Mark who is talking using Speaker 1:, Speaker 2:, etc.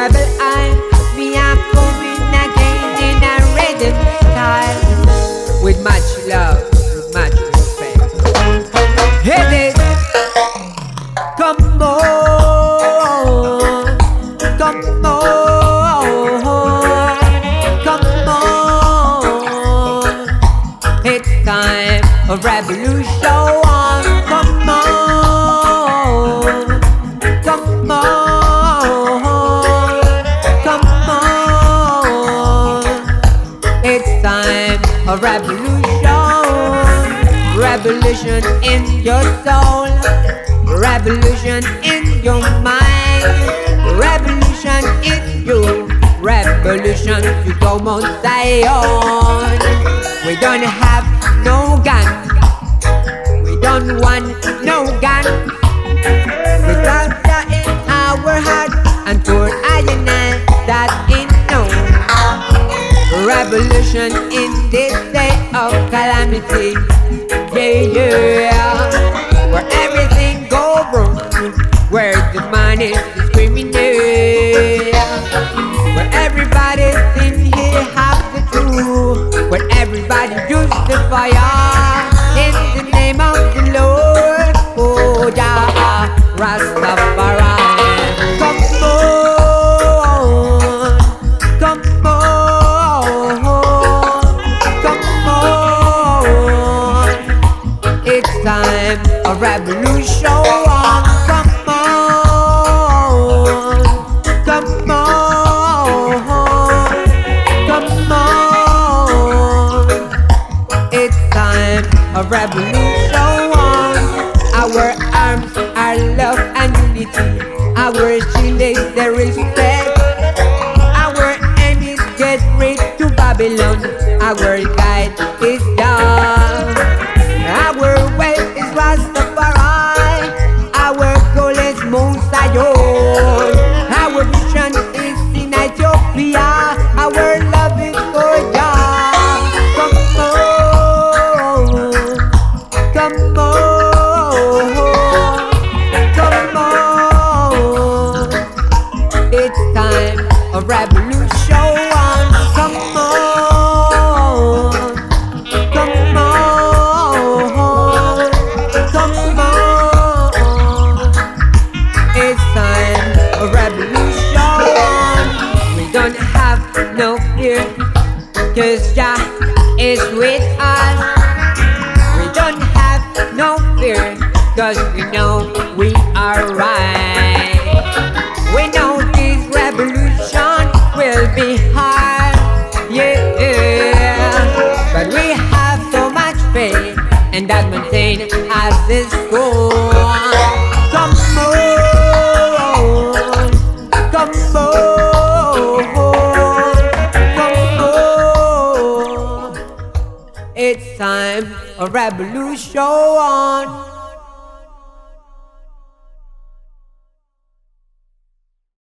Speaker 1: I'm again in a with much love, with much respect. Come on, come on, come on. It's time of revolution. Come on, revolution. Revolution in your soul, revolution in your mind, revolution in you, revolution to go on Zion. We don't have no gun, we don't want no gun. Revolution in this day of calamity. Yeah, yeah. Where everything go wrong, where the man time a revolution. Come on, come on, come on. It's time a revolution. Our arms are love and unity. Our shield is the respect. Our aim is get rid to Babylon. Our guide is Ethiopia. Our love is for God. Come on, come on, come on. It's time a revolution. Cause Jah is with us. We don't have no fear, cause we know we are right. We know this revolution will be hard, yeah. But we have so much faith, and that maintain as this goal. It's time a revolution.